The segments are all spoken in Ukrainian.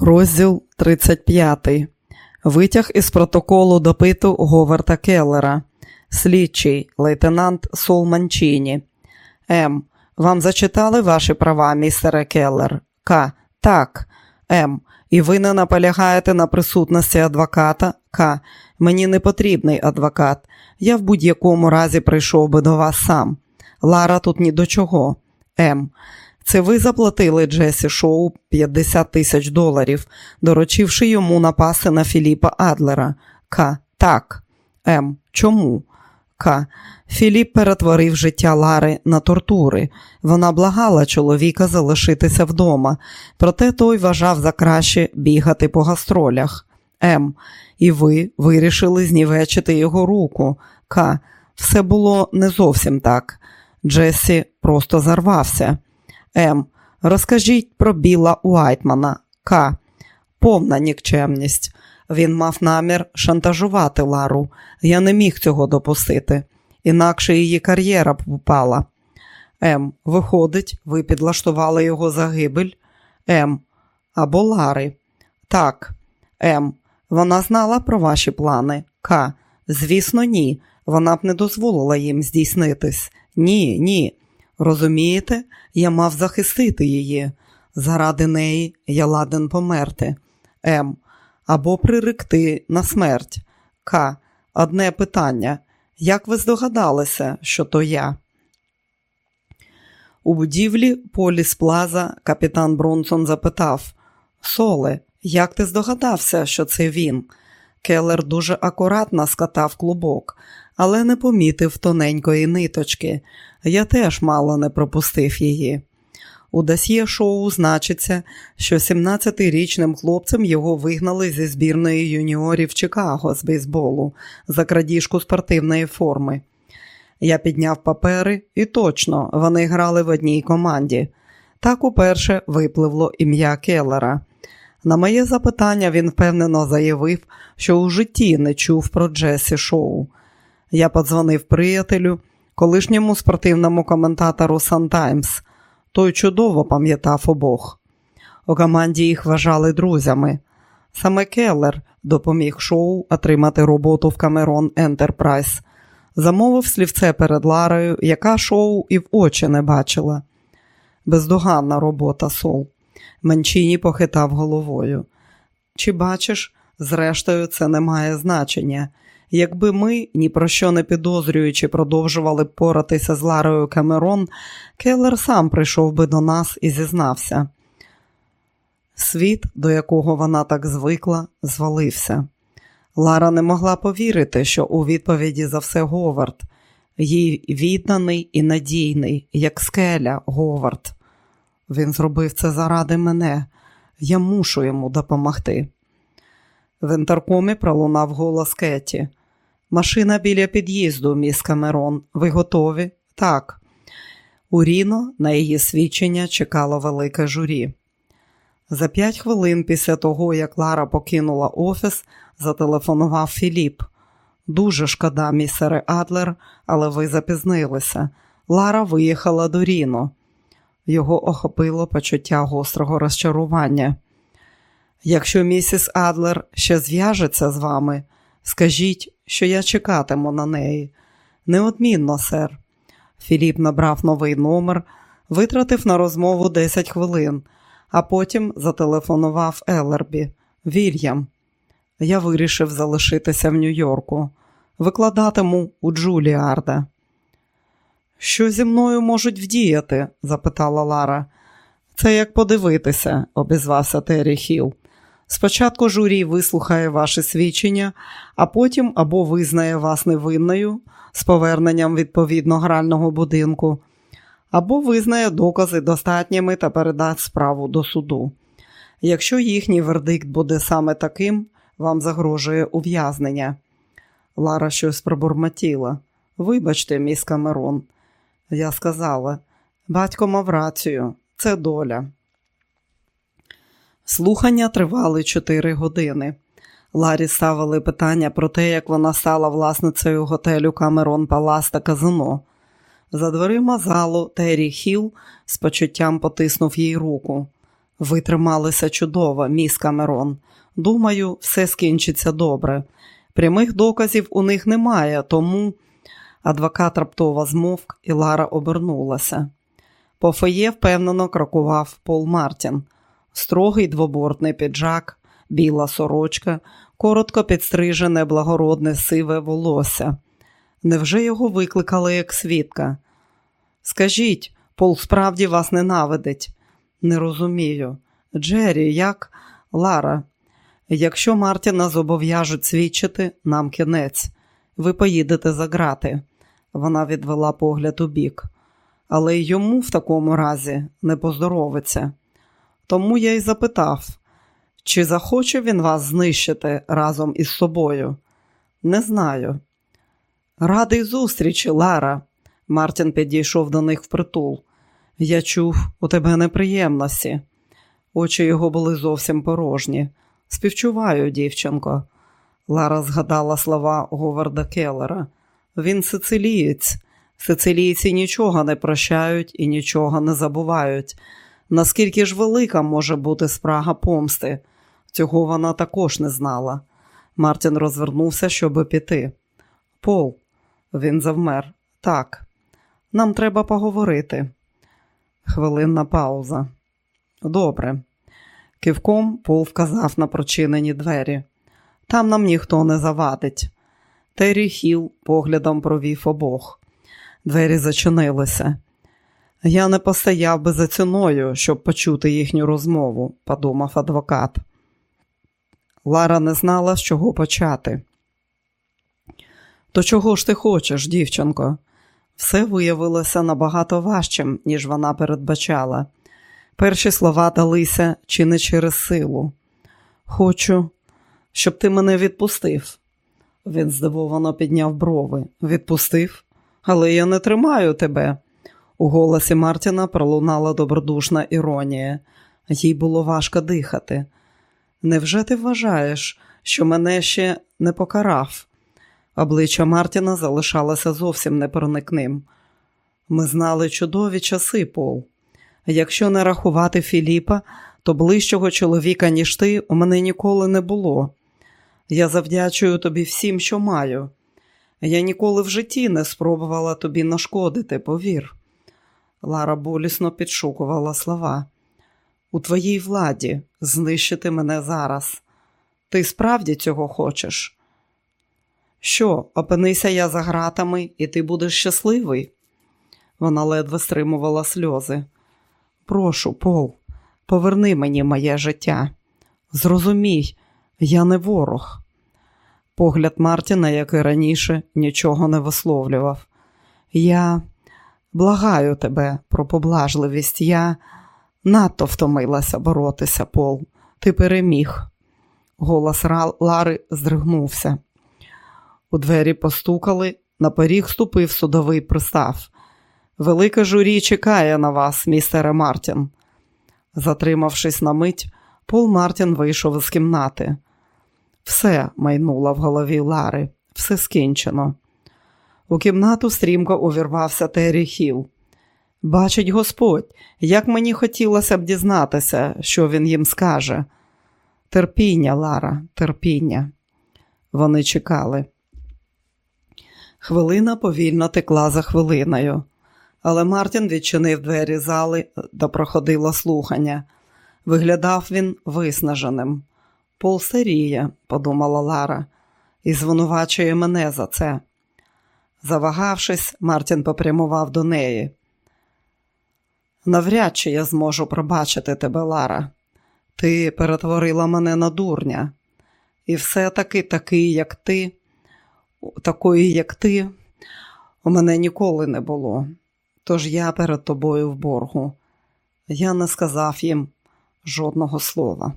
Розділ 35. Витяг із протоколу допиту Говарта Келлера. Слідчий лейтенант Сол Манчіні. М. Вам зачитали ваші права, містере Келлер? К. Так. М. І ви не наполягаєте на присутності адвоката? К. Мені не потрібний адвокат. Я в будь-якому разі прийшов би до вас сам. Лара тут ні до чого. М. Це ви заплатили Джесі Шоу 50 тисяч доларів, доручивши йому напасти на Філіпа Адлера. К. Так. М. Чому? К. Філіп перетворив життя Лари на тортури. Вона благала чоловіка залишитися вдома, проте той вважав за краще бігати по гастролях. М. І ви вирішили знівечити його руку. К. Все було не зовсім так. Джесі просто зарвався. М. Розкажіть про Біла Уайтмана. К. Повна нікчемність. Він мав намір шантажувати Лару. Я не міг цього допустити. Інакше її кар'єра б упала. М. Виходить, ви підлаштували його загибель. М. Або Лари. Так. М. Вона знала про ваші плани. К. Звісно, ні. Вона б не дозволила їм здійснитись. Ні, ні. Розумієте, я мав захистити її. Заради неї я ладен померти. М. Або приректи на смерть. К. Одне питання. Як ви здогадалися, що то я? У будівлі Поліс Плаза капітан Бронсон запитав Соле, як ти здогадався, що це він? Келлер дуже акуратно скатав клубок, але не помітив тоненької ниточки. Я теж мало не пропустив її. У досьє шоу значиться, що 17-річним хлопцем його вигнали зі збірної юніорів Чикаго з бейсболу за крадіжку спортивної форми. Я підняв папери, і точно вони грали в одній команді. Так уперше випливло ім'я Келлера. На моє запитання він впевнено заявив, що у житті не чув про Джесі Шоу. Я подзвонив приятелю, колишньому спортивному коментатору Сан Таймс. Той чудово пам'ятав обох. У команді їх вважали друзями. Саме Келлер допоміг шоу отримати роботу в Камерон Ентерпрайз. Замовив слівце перед Ларою, яка шоу і в очі не бачила. Бездоганна робота Сол. Менчині похитав головою. Чи бачиш, зрештою, це не має значення. Якби ми, ні про що не підозрюючи, продовжували поратися з Ларою Камерон, Келлер сам прийшов би до нас і зізнався. Світ, до якого вона так звикла, звалився. Лара не могла повірити, що у відповіді за все Говард, їй відданий і надійний, як скеля Говард. Він зробив це заради мене. Я мушу йому допомогти. В інтеркомі пролунав голос Кеті. Машина біля під'їзду, міс Камерон. Ви готові? Так. У Ріно на її свідчення чекало велике журі. За п'ять хвилин після того, як Лара покинула офіс, зателефонував Філіп. Дуже шкода, місере Адлер, але ви запізнилися. Лара виїхала до Ріно. Його охопило почуття гострого розчарування. Якщо місіс Адлер ще зв'яжеться з вами, скажіть, що я чекатиму на неї. Неодмінно, сер. Філіп набрав новий номер, витратив на розмову 10 хвилин, а потім зателефонував Елербі. Вільям. Я вирішив залишитися в Нью-Йорку. Викладатиму у Джуліарда. Що зі мною можуть вдіяти? запитала Лара. Це як подивитися, обізвався Террі Хіл. Спочатку журі вислухає ваші свідчення, а потім або визнає вас невинною з поверненням відповідно грального будинку, або визнає докази достатніми та передасть справу до суду. Якщо їхній вердикт буде саме таким, вам загрожує ув'язнення. Лара щось пробурмотіла. Вибачте, міс Камерон. Я сказала, батько мав рацію, це доля. Слухання тривали чотири години. Ларі ставили питання про те, як вона стала власницею готелю Камерон Палас та Казино. За дверима залу Террі Хіл з почуттям потиснув їй руку. Ви трималися чудово, міс Камерон. Думаю, все скінчиться добре. Прямих доказів у них немає, тому адвокат раптово змовк, і Лара обернулася. По фоє впевнено крокував Пол Мартін, строгий двобортний піджак, біла сорочка, коротко підстрижене благородне сиве волосся. Невже його викликали як свідка? Скажіть, Пол справді вас ненавидить. Не розумію. Джері, як Лара, якщо Мартіна зобов'яжуть свідчити, нам кінець. Ви поїдете за грати. Вона відвела погляд у бік. Але йому в такому разі не поздоровиться. Тому я й запитав, чи захоче він вас знищити разом із собою? Не знаю. Радий зустрічі, Лара. Мартін підійшов до них впритул. Я чув, у тебе неприємності. Очі його були зовсім порожні. Співчуваю, дівчинко. Лара згадала слова Говарда Келлера. Він сицилієць. Сицилійці нічого не прощають і нічого не забувають. Наскільки ж велика може бути спрага помсти? Цього вона також не знала. Мартін розвернувся, щоб піти. Пол, він завмер. Так, нам треба поговорити. Хвилинна пауза. Добре. Кивком Пол вказав на прочинені двері. Там нам ніхто не завадить. Террі Хіл поглядом провів обох. Двері зачинилися. Я не постояв би за ціною, щоб почути їхню розмову, подумав адвокат. Лара не знала, з чого почати. То чого ж ти хочеш, дівчинко? Все виявилося набагато важчим, ніж вона передбачала. Перші слова далися чи не через силу. Хочу, щоб ти мене відпустив. Він здивовано підняв брови. Відпустив, але я не тримаю тебе. У голосі Мартіна пролунала добродушна іронія. Їй було важко дихати. Невже ти вважаєш, що мене ще не покарав? Обличчя Мартіна залишалося зовсім непроникним. Ми знали чудові часи, Пол. Якщо не рахувати Філіпа, то ближчого чоловіка, ніж ти, у мене ніколи не було. Я завдячую тобі всім, що маю. Я ніколи в житті не спробувала тобі нашкодити, повір. Лара болісно підшукувала слова. У твоїй владі знищити мене зараз. Ти справді цього хочеш? Що, опинися я за гратами, і ти будеш щасливий? Вона ледве стримувала сльози. Прошу, Пол, поверни мені моє життя. Зрозумій, я не ворог. Погляд Мартіна, як і раніше, нічого не висловлював. Я благаю тебе про поблажливість. Я надто втомилася боротися, Пол. Ти переміг. Голос Лари здригнувся. У двері постукали, на поріг ступив судовий пристав. Велике журі чекає на вас, містере Мартін. Затримавшись на мить, Пол Мартін вийшов із кімнати. Все майнуло в голові Лари, все скінчено. У кімнату стрімко увірвався Террі Хіл. Бачить Господь, як мені хотілося б дізнатися, що він їм скаже. Терпіння, Лара, терпіння. Вони чекали. Хвилина повільно текла за хвилиною, але Мартін відчинив двері зали де проходило слухання. Виглядав він виснаженим. Пол подумала Лара, і звинувачує мене за це. Завагавшись, Мартін попрямував до неї. Навряд чи я зможу пробачити тебе, Лара. Ти перетворила мене на дурня, і все-таки такий, як ти, такої, як ти, у мене ніколи не було. Тож я перед тобою в боргу. Я не сказав їм жодного слова.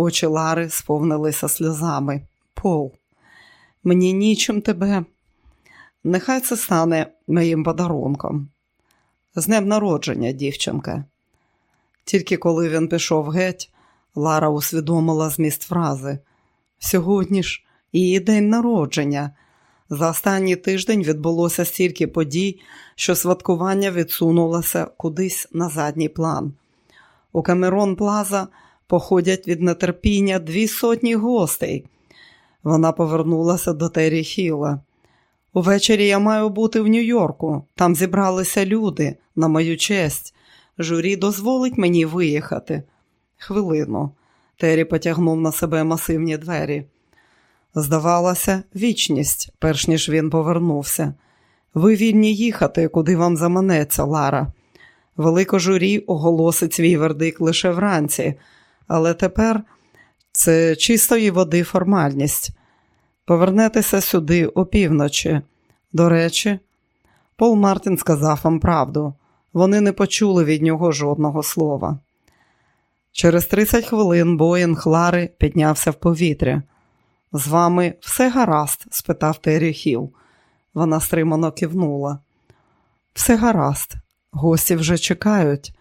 Очі Лари сповнилися сльозами. Пол, мені нічим тебе. Нехай це стане моїм подарунком. З днем народження, дівчинка. Тільки коли він пішов геть, Лара усвідомила зміст фрази. Сьогодні ж її день народження. За останній тиждень відбулося стільки подій, що святкування відсунулося кудись на задній план. У Камерон Плаза походять від нетерпіння дві сотні гостей. Вона повернулася до Террі Хіла. Увечері я маю бути в Нью-Йорку. Там зібралися люди на мою честь. Журі дозволить мені виїхати. Хвилину. Террі потягнув на себе масивні двері. Здавалося, вічність, перш ніж він повернувся. Ви вільні їхати, куди вам заманеться, Лара. Велико журі оголосить свій вердикт лише вранці, але тепер це чистої води формальність. Повернетеся сюди опівночі. До речі, Пол Мартін сказав вам правду. Вони не почули від нього жодного слова. Через 30 хвилин Боїнг Лари піднявся в повітря. З вами все гаразд? спитав Террі Хіл. Вона стримано кивнула. Все гаразд, гості вже чекають.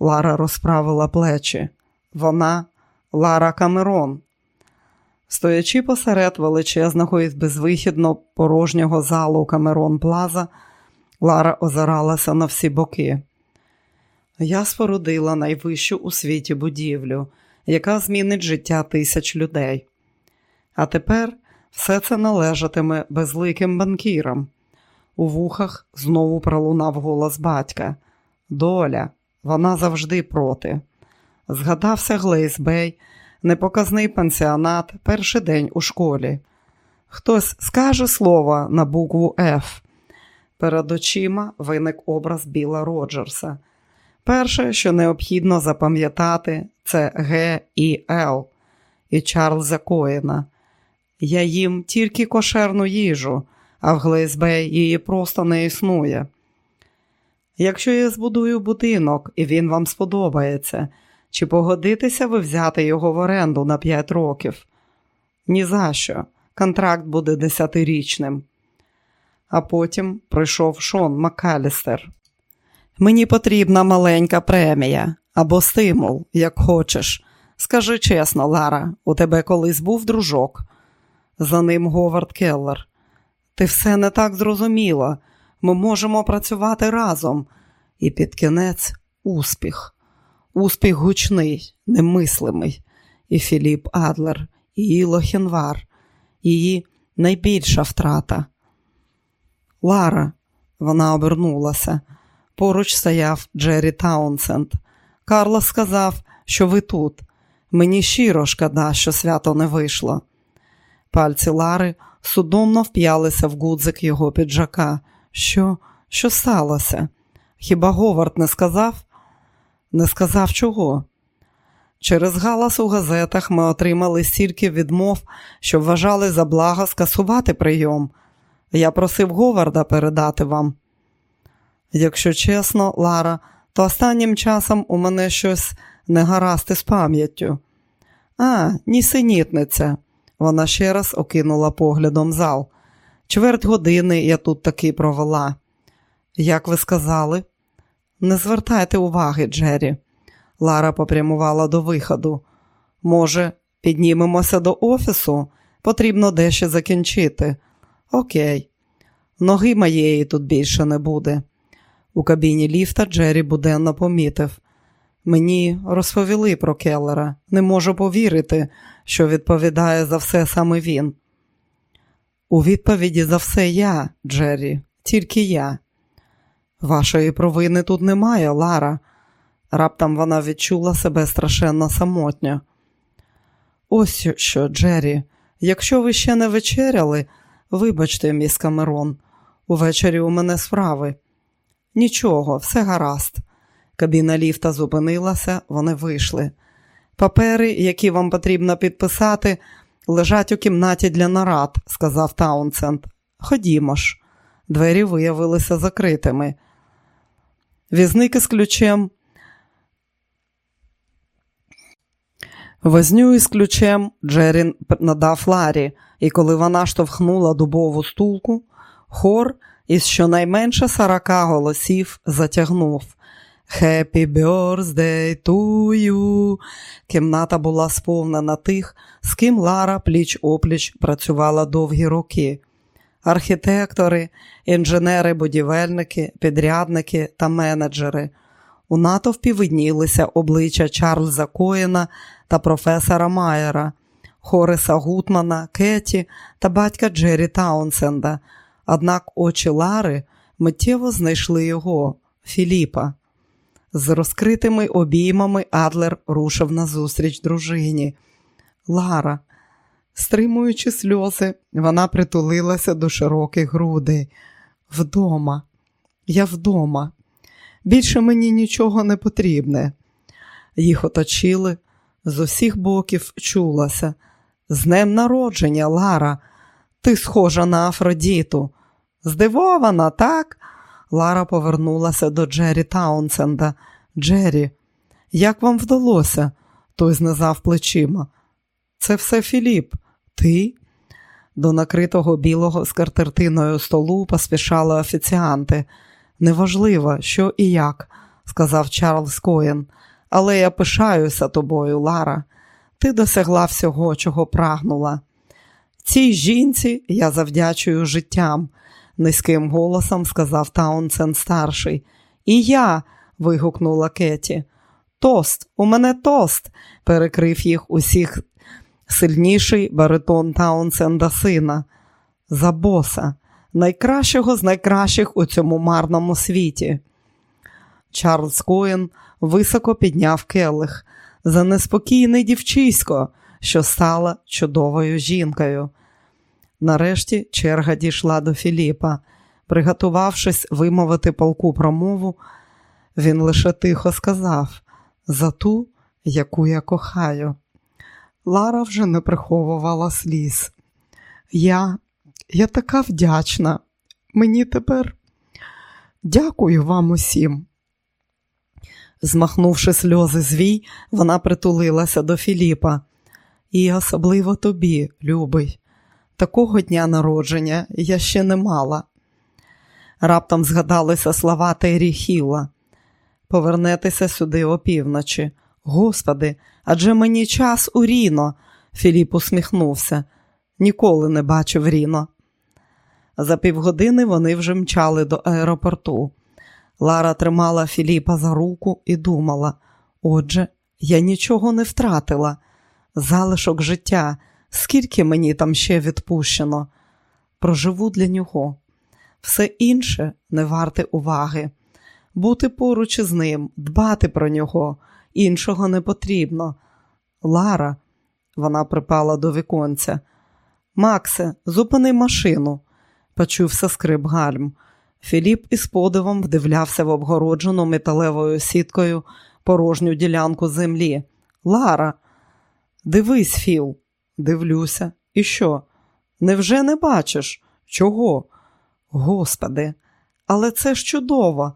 Лара розправила плечі. Вона Лара Камерон. Стоячи посеред величезного і безвихідно порожнього залу Камерон Плаза, Лара озиралася на всі боки. Я спорудила найвищу у світі будівлю, яка змінить життя тисяч людей. А тепер все це належатиме безликим банкірам. У вухах знову пролунав голос батька. Доля, вона завжди проти. Згадався Глейсбей, непоказний пансіонат, перший день у школі. Хтось скаже слово на букву Ф. Перед очима виник образ Біла Роджерса. Перше, що необхідно запам'ятати, це Г і Л і Чарльза Коїна. Я їм тільки кошерну їжу, а в Глейсбей її просто не існує. Якщо я збудую будинок і він вам сподобається, чи погодитеся ви взяти його в оренду на 5 років? Ні за що. Контракт буде десятирічним. А потім прийшов Шон Макалістер. Мені потрібна маленька премія або стимул, як хочеш. Скажи чесно, Лара, у тебе колись був дружок? За ним Говард Келлер. Ти все не так зрозуміла. Ми можемо працювати разом. І під кінець успіх. Успіх гучний, немислимий. І Філіп Адлер, і Іло Хінвар, її найбільша втрата. Лара, вона обернулася. Поруч стояв Джері Таунсенд. Карло сказав, що ви тут. Мені щиро шкода, що свято не вийшло. Пальці Лари судомно вп'ялися в гудзик його піджака. Що, що сталося? Хіба Говард не сказав? Не сказав чого. Через галас у газетах ми отримали стільки відмов, що вважали за благо скасувати прийом. Я просив Говарда передати вам. Якщо чесно, Лара, то останнім часом у мене щось не гаразд із пам'яттю. А, нісенітниця. Вона ще раз окинула поглядом зал. Чверть години я тут таки провела. Як ви сказали? Не звертайте уваги, Джері. Лара попрямувала до виходу. Може, піднімемося до офісу? Потрібно дещо закінчити. Окей, ноги моєї тут більше не буде. У кабіні ліфта Джері буденно помітив. Мені розповіли про Келлера. Не можу повірити, що відповідає за все саме він. У відповіді за все я, Джері, тільки я. Вашої провини тут немає, Лара. Раптом вона відчула себе страшенно самотньо. Ось що, Джері, якщо ви ще не вечеряли, вибачте, міс Камерон, увечері у мене справи. Нічого, все гаразд. Кабіна ліфта зупинилася, вони вийшли. Папери, які вам потрібно підписати, лежать у кімнаті для нарад, сказав Таунсенд. Ходімо ж. Двері виявилися закритими. Візники з ключем. Возню із ключем Джерін надав Ларі, і коли вона штовхнула дубову стулку, хор із щонайменше сорока голосів затягнув. «Happy birthday to you!» Кімната була сповнена тих, з ким Лара пліч опліч працювала довгі роки. Архітектори, інженери, будівельники, підрядники та менеджери. У натовпі виднілися обличчя Чарльза Коєна та професора Майера, Хориса Гутмана, Кеті та батька Джері Таунсенда. Однак очі Лари миттєво знайшли його, Філіпа. З розкритими обіймами Адлер рушив назустріч дружині. Лара, стримуючи сльози, вона притулилася до широких грудей. Вдома, я вдома. Більше мені нічого не потрібне. Їх оточили, з усіх боків чулася. З днем народження, Лара, ти схожа на Афродіту. Здивована, так? Лара повернулася до Джері Таунсенда. Джері, як вам вдалося? Той знизав плечима. Це все Філіп. Ти? До накритого білого скатертиною столу поспішали офіціанти. Неважливо, що і як, сказав Чарльз Коєн, але я пишаюся тобою, Лара. Ти досягла всього, чого прагнула. Цій жінці я завдячую життям, низьким голосом сказав Таунсен старший. І я. вигукнула Кеті. Тост, у мене тост, перекрив їх усіх сильніший баритон Таунсенда сина. За боса, найкращого з найкращих у цьому марному світі. Чарльз Коен високо підняв келих за неспокійне дівчисько, що стала чудовою жінкою. Нарешті черга дійшла до Філіпа. Приготувавшись вимовити полку промову, він лише тихо сказав за ту, яку я кохаю. Лара вже не приховувала сліз. Я, я така вдячна. Мені тепер дякую вам усім. Змахнувши сльози звій, вона притулилася до Філіпа. І особливо тобі, любий. Такого дня народження я ще не мала. Раптом згадалися слова Террі Хіла. Повернетеся сюди опівночі. Господи, адже мені час у Ріно. Філіп усміхнувся. Ніколи не бачив Ріно. За півгодини вони вже мчали до аеропорту. Лара тримала Філіпа за руку і думала: отже, я нічого не втратила. Залишок життя, скільки мені там ще відпущено. Проживу для нього. Все інше не варте уваги. Бути поруч із ним, дбати про нього, іншого не потрібно. Лара, вона припала до віконця. Максе, зупини машину, почувся скрип гальм. Філіп із подивом вдивлявся в обгороджену металевою сіткою порожню ділянку землі. Лара, дивись, Філ, дивлюся. І що? Невже не бачиш? Чого? Господи, але це ж чудово.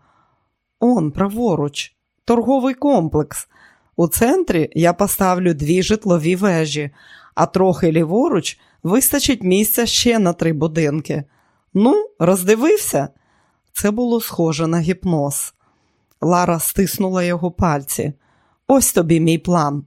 Он, праворуч, торговий комплекс. У центрі я поставлю дві житлові вежі, а трохи ліворуч вистачить місця ще на три будинки. Ну, роздивився? Це було схоже на гіпноз. Лара стиснула його пальці. Ось тобі мій план.